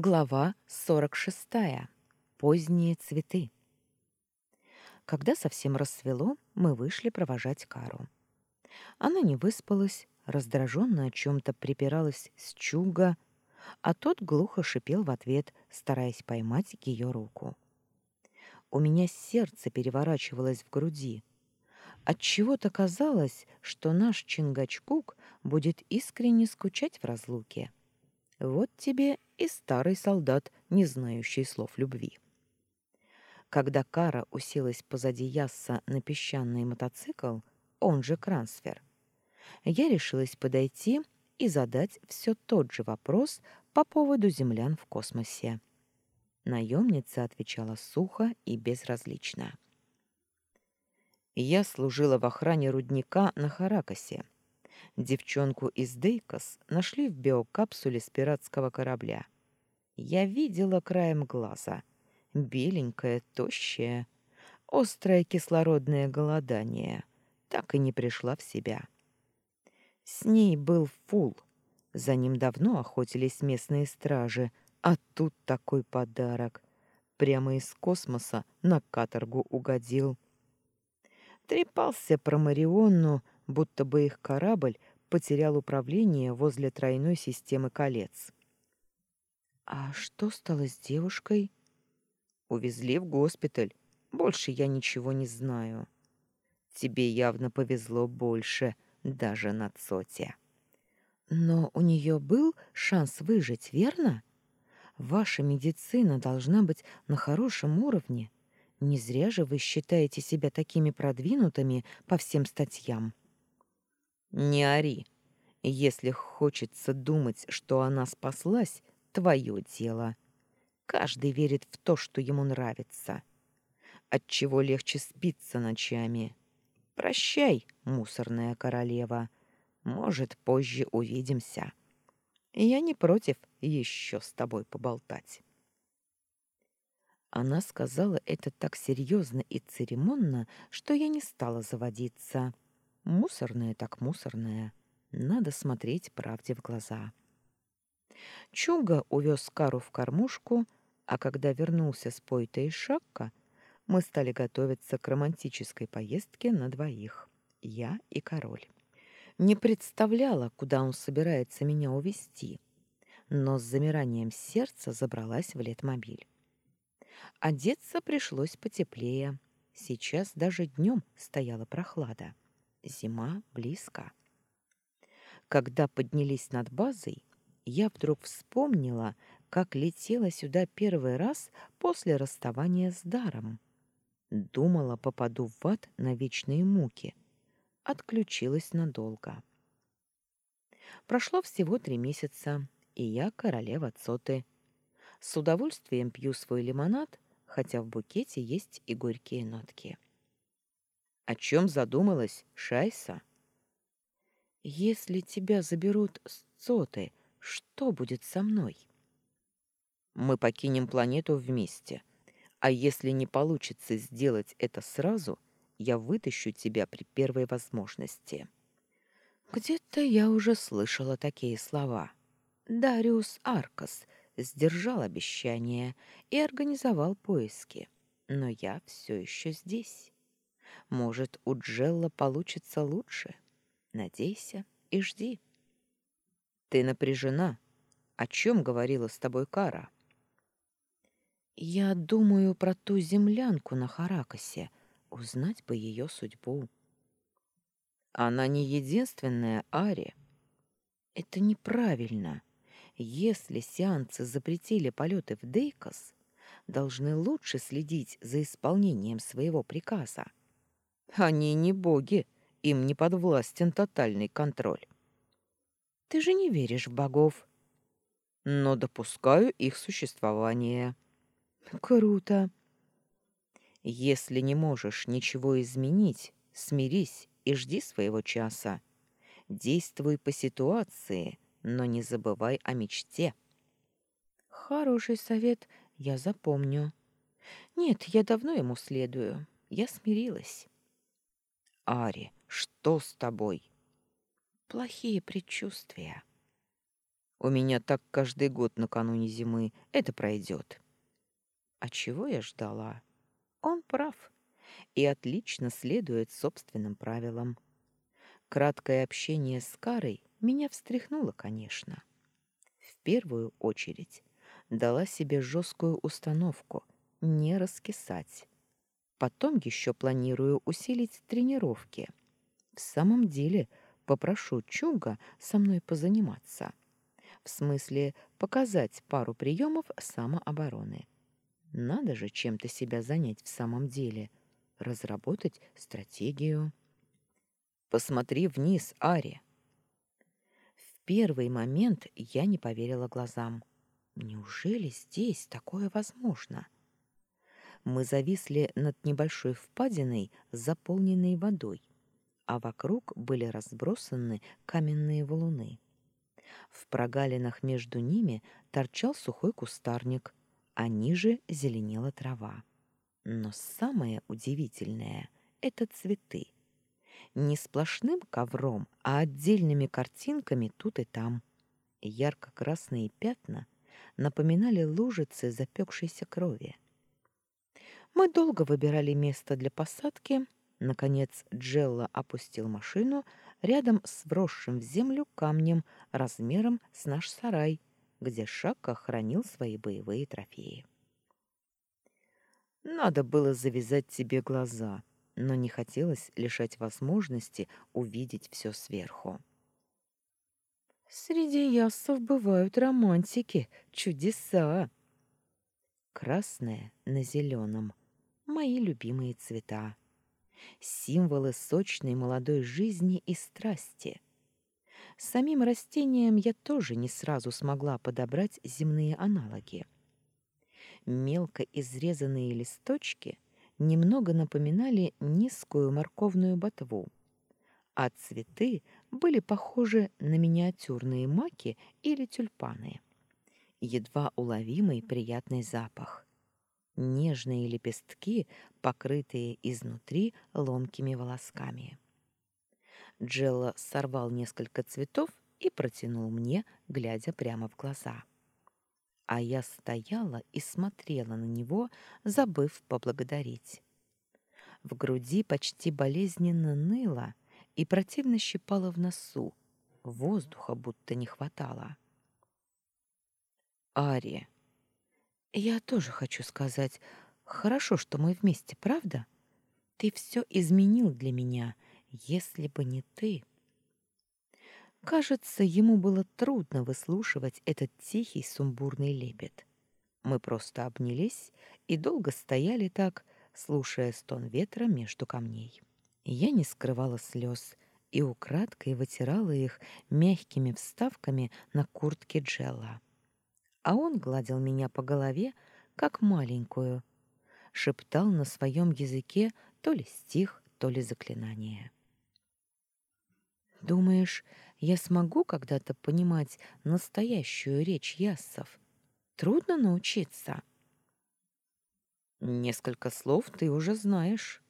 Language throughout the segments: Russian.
Глава 46. Поздние цветы. Когда совсем рассвело, мы вышли провожать Кару. Она не выспалась, раздраженно о чем-то припиралась с Чуга, а тот глухо шипел в ответ, стараясь поймать ее руку. У меня сердце переворачивалось в груди. Отчего-то казалось, что наш Чингачкук будет искренне скучать в разлуке. Вот тебе и старый солдат, не знающий слов любви. Когда Кара уселась позади Ясса на песчаный мотоцикл, он же Крансфер, я решилась подойти и задать все тот же вопрос по поводу землян в космосе. Наемница отвечала сухо и безразлично. Я служила в охране рудника на Харакасе Девчонку из Дейкос нашли в биокапсуле с пиратского корабля. Я видела краем глаза. Беленькая, тощая, острое кислородное голодание. Так и не пришла в себя. С ней был фул. За ним давно охотились местные стражи, а тут такой подарок. Прямо из космоса на каторгу угодил. Трепался про Марионну, будто бы их корабль потерял управление возле тройной системы колец. «А что стало с девушкой?» «Увезли в госпиталь. Больше я ничего не знаю. Тебе явно повезло больше, даже на Цоте». «Но у нее был шанс выжить, верно? Ваша медицина должна быть на хорошем уровне. Не зря же вы считаете себя такими продвинутыми по всем статьям». Не ори. Если хочется думать, что она спаслась, твое дело. Каждый верит в то, что ему нравится. Отчего легче спиться ночами. Прощай, мусорная королева. Может, позже увидимся. Я не против еще с тобой поболтать. Она сказала это так серьезно и церемонно, что я не стала заводиться. — Мусорное так мусорное. Надо смотреть правде в глаза. Чуга увез Кару в кормушку, а когда вернулся с Пойта и Шакка, мы стали готовиться к романтической поездке на двоих, я и король. Не представляла, куда он собирается меня увезти, но с замиранием сердца забралась в летмобиль. Одеться пришлось потеплее. Сейчас даже днем стояла прохлада. Зима близко. Когда поднялись над базой, я вдруг вспомнила, как летела сюда первый раз после расставания с даром. Думала, попаду в ад на вечные муки. Отключилась надолго. Прошло всего три месяца, и я королева Цоты. С удовольствием пью свой лимонад, хотя в букете есть и горькие нотки. О чем задумалась Шайса? Если тебя заберут с Цоты, что будет со мной? Мы покинем планету вместе. А если не получится сделать это сразу, я вытащу тебя при первой возможности. Где-то я уже слышала такие слова. Дариус Аркас сдержал обещание и организовал поиски. Но я все еще здесь. Может, у Джелла получится лучше? Надейся и жди. Ты напряжена. О чем говорила с тобой Кара? Я думаю про ту землянку на Харакасе. Узнать бы ее судьбу. Она не единственная Ари. Это неправильно. Если сеансы запретили полеты в Дейкос, должны лучше следить за исполнением своего приказа. Они не боги, им не подвластен тотальный контроль. Ты же не веришь в богов. Но допускаю их существование. Круто. Если не можешь ничего изменить, смирись и жди своего часа. Действуй по ситуации, но не забывай о мечте. Хороший совет, я запомню. Нет, я давно ему следую. Я смирилась. Ари, что с тобой? Плохие предчувствия. У меня так каждый год накануне зимы. Это пройдет. А чего я ждала? Он прав и отлично следует собственным правилам. Краткое общение с Карой меня встряхнуло, конечно. В первую очередь дала себе жесткую установку не раскисать. Потом еще планирую усилить тренировки. В самом деле попрошу Чуга со мной позаниматься. В смысле, показать пару приемов самообороны. Надо же чем-то себя занять в самом деле, разработать стратегию. Посмотри вниз, Ари. В первый момент я не поверила глазам. Неужели здесь такое возможно? Мы зависли над небольшой впадиной, заполненной водой, а вокруг были разбросаны каменные валуны. В прогалинах между ними торчал сухой кустарник, а ниже зеленела трава. Но самое удивительное — это цветы. Не сплошным ковром, а отдельными картинками тут и там. Ярко-красные пятна напоминали лужицы запекшейся крови. Мы долго выбирали место для посадки. Наконец Джелла опустил машину рядом с вросшим в землю камнем размером с наш сарай, где Шакка хранил свои боевые трофеи. Надо было завязать тебе глаза, но не хотелось лишать возможности увидеть все сверху. Среди ясов бывают романтики, чудеса. Красное на зеленом — мои любимые цвета. Символы сочной молодой жизни и страсти. Самим растениям я тоже не сразу смогла подобрать земные аналоги. Мелко изрезанные листочки немного напоминали низкую морковную ботву, а цветы были похожи на миниатюрные маки или тюльпаны. Едва уловимый приятный запах. Нежные лепестки, покрытые изнутри ломкими волосками. Джелла сорвал несколько цветов и протянул мне, глядя прямо в глаза. А я стояла и смотрела на него, забыв поблагодарить. В груди почти болезненно ныло и противно щипало в носу, воздуха будто не хватало. Ари, я тоже хочу сказать, хорошо, что мы вместе, правда? Ты все изменил для меня — если бы не ты... Кажется, ему было трудно выслушивать этот тихий сумбурный лепет. Мы просто обнялись и долго стояли так, слушая стон ветра между камней. Я не скрывала слез и украдкой вытирала их мягкими вставками на куртке Джелла. А он гладил меня по голове, как маленькую, шептал на своем языке то ли стих, то ли заклинание. Думаешь, я смогу когда-то понимать настоящую речь яссов? Трудно научиться. Несколько слов ты уже знаешь.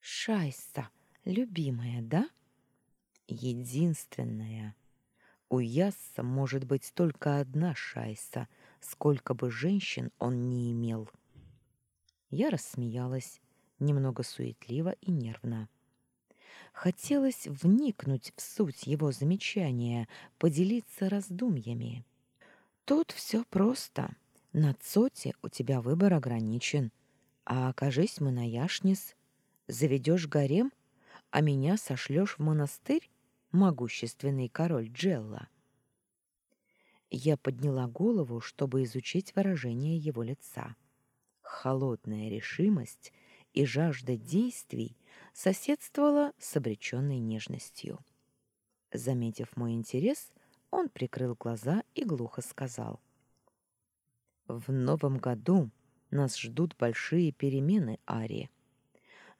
Шайса, любимая, да? Единственная. У Ясса может быть только одна Шайса, сколько бы женщин он не имел. Я рассмеялась, немного суетливо и нервно. Хотелось вникнуть в суть его замечания, поделиться раздумьями. Тут все просто. На Цоте у тебя выбор ограничен. А окажись мы на Яшнис, заведешь гарем, а меня сошлешь в монастырь, могущественный король Джелла. Я подняла голову, чтобы изучить выражение его лица. Холодная решимость и жажда действий соседствовала с обреченной нежностью. Заметив мой интерес, он прикрыл глаза и глухо сказал. «В новом году нас ждут большие перемены, Ари.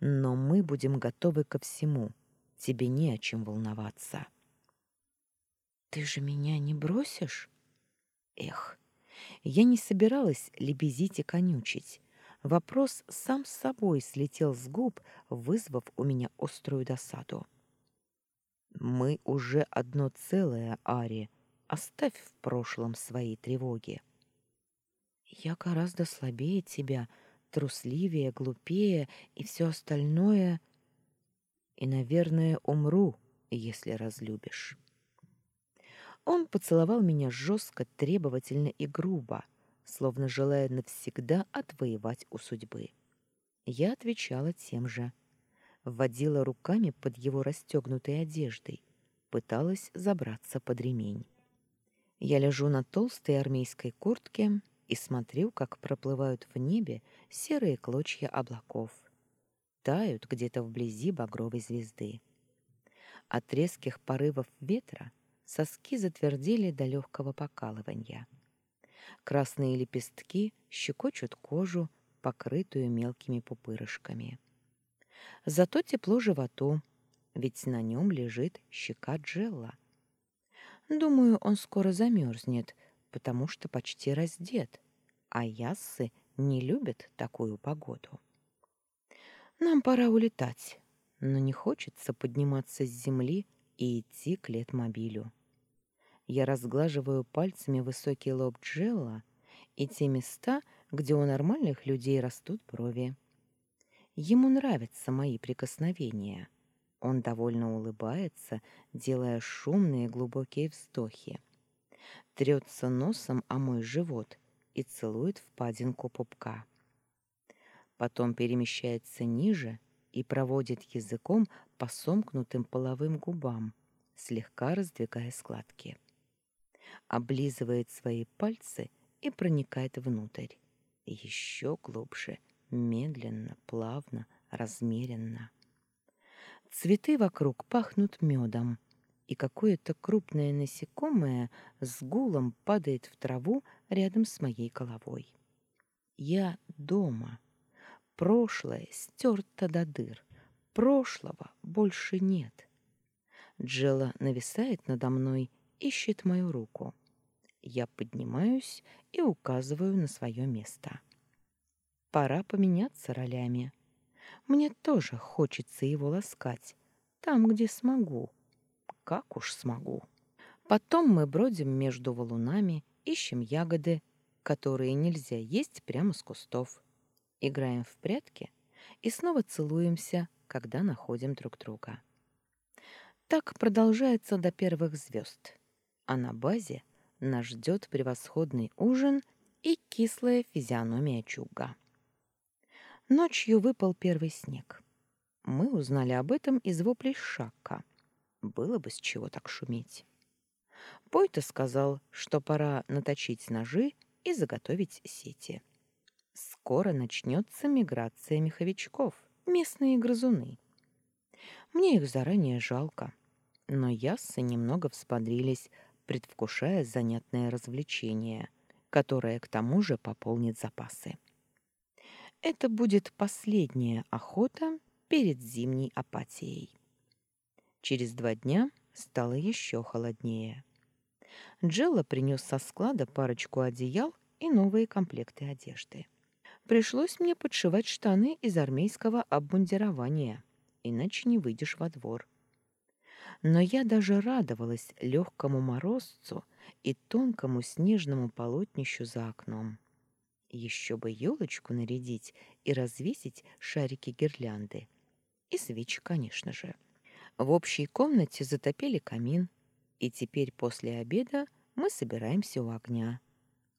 Но мы будем готовы ко всему. Тебе не о чем волноваться». «Ты же меня не бросишь?» «Эх, я не собиралась лебезить и конючить, Вопрос сам собой слетел с губ, вызвав у меня острую досаду. «Мы уже одно целое, Ари, Оставь в прошлом свои тревоги. Я гораздо слабее тебя, трусливее, глупее и все остальное. И, наверное, умру, если разлюбишь. Он поцеловал меня жестко, требовательно и грубо, словно желая навсегда отвоевать у судьбы. Я отвечала тем же. Вводила руками под его расстегнутой одеждой, пыталась забраться под ремень. Я лежу на толстой армейской куртке и смотрю, как проплывают в небе серые клочья облаков. Тают где-то вблизи багровой звезды. От резких порывов ветра соски затвердели до легкого покалывания. Красные лепестки щекочут кожу, покрытую мелкими пупырышками. Зато тепло животу, ведь на нем лежит щека Джелла. Думаю, он скоро замерзнет, потому что почти раздет, а яссы не любят такую погоду. Нам пора улетать, но не хочется подниматься с земли и идти к летмобилю. Я разглаживаю пальцами высокий лоб Джелла и те места, где у нормальных людей растут брови. Ему нравятся мои прикосновения. Он довольно улыбается, делая шумные глубокие вздохи. Трется носом о мой живот и целует впадинку пупка. Потом перемещается ниже и проводит языком по сомкнутым половым губам, слегка раздвигая складки. Облизывает свои пальцы и проникает внутрь. Еще глубже, медленно, плавно, размеренно. Цветы вокруг пахнут медом, и какое-то крупное насекомое с гулом падает в траву рядом с моей головой. Я дома. Прошлое стерто до дыр. Прошлого больше нет. Джела нависает надо мной, ищет мою руку. Я поднимаюсь и указываю на свое место. Пора поменяться ролями. Мне тоже хочется его ласкать, там, где смогу. Как уж смогу. Потом мы бродим между валунами, ищем ягоды, которые нельзя есть прямо с кустов. Играем в прятки и снова целуемся, когда находим друг друга. Так продолжается до первых звезд. А на базе нас ждет превосходный ужин и кислая физиономия чуга. Ночью выпал первый снег. Мы узнали об этом из воплей Шакка. Было бы с чего так шуметь. Пойта сказал, что пора наточить ножи и заготовить сети. Скоро начнется миграция меховичков, местные грызуны. Мне их заранее жалко, но яссы немного взбодрились, предвкушая занятное развлечение, которое к тому же пополнит запасы. Это будет последняя охота перед зимней апатией. Через два дня стало еще холоднее. Джелла принес со склада парочку одеял и новые комплекты одежды. Пришлось мне подшивать штаны из армейского обмундирования, иначе не выйдешь во двор. Но я даже радовалась легкому морозцу и тонкому снежному полотнищу за окном. Еще бы елочку нарядить и развесить шарики гирлянды. И свечи, конечно же. В общей комнате затопили камин, и теперь после обеда мы собираемся у огня.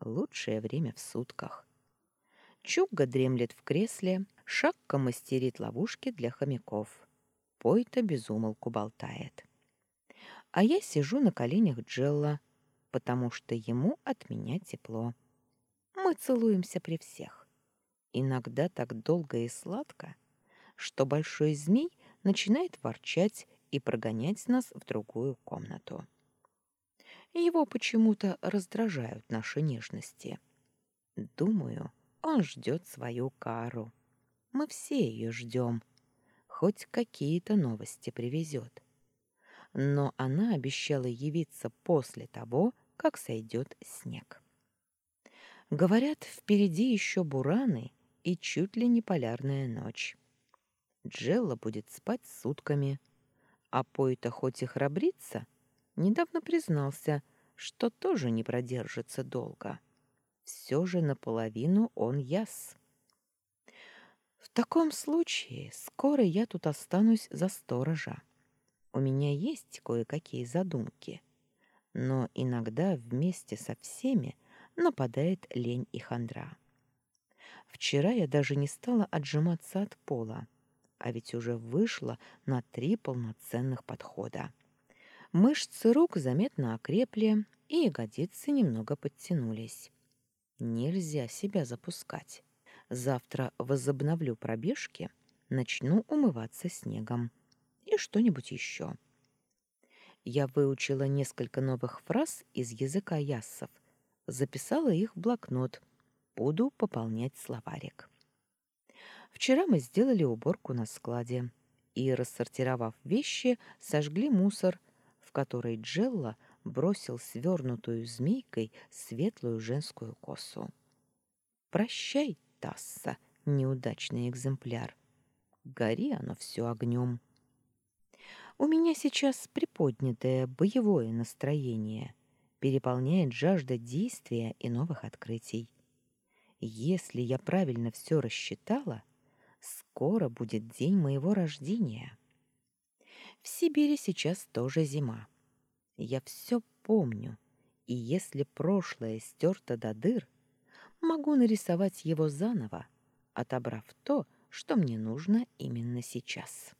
Лучшее время в сутках. Чугга дремлет в кресле, Шакка мастерит ловушки для хомяков. Пойта безумолку болтает. А я сижу на коленях Джелла, потому что ему от меня тепло. Мы целуемся при всех. Иногда так долго и сладко, что большой змей начинает ворчать и прогонять нас в другую комнату. Его почему-то раздражают наши нежности. Думаю, он ждет свою кару. Мы все ее ждем. Хоть какие-то новости привезет. Но она обещала явиться после того, как сойдет снег. Говорят, впереди еще бураны и чуть ли не полярная ночь. Джелла будет спать сутками, а Пойта хоть и храбрится, недавно признался, что тоже не продержится долго. Все же наполовину он яс. В таком случае скоро я тут останусь за сторожа. У меня есть кое-какие задумки, но иногда вместе со всеми нападает лень и хандра. Вчера я даже не стала отжиматься от пола, а ведь уже вышла на три полноценных подхода. Мышцы рук заметно окрепли, и ягодицы немного подтянулись. Нельзя себя запускать. Завтра возобновлю пробежки, начну умываться снегом и что-нибудь еще. Я выучила несколько новых фраз из языка яссов, записала их в блокнот. Буду пополнять словарик. Вчера мы сделали уборку на складе и, рассортировав вещи, сожгли мусор, в который Джелла бросил свернутую змейкой светлую женскую косу. «Прощай, Тасса, неудачный экземпляр. Гори оно все огнем». У меня сейчас приподнятое боевое настроение, переполняет жажда действия и новых открытий. Если я правильно все рассчитала, скоро будет день моего рождения. В Сибири сейчас тоже зима. Я все помню, и если прошлое стерто до дыр, могу нарисовать его заново, отобрав то, что мне нужно именно сейчас.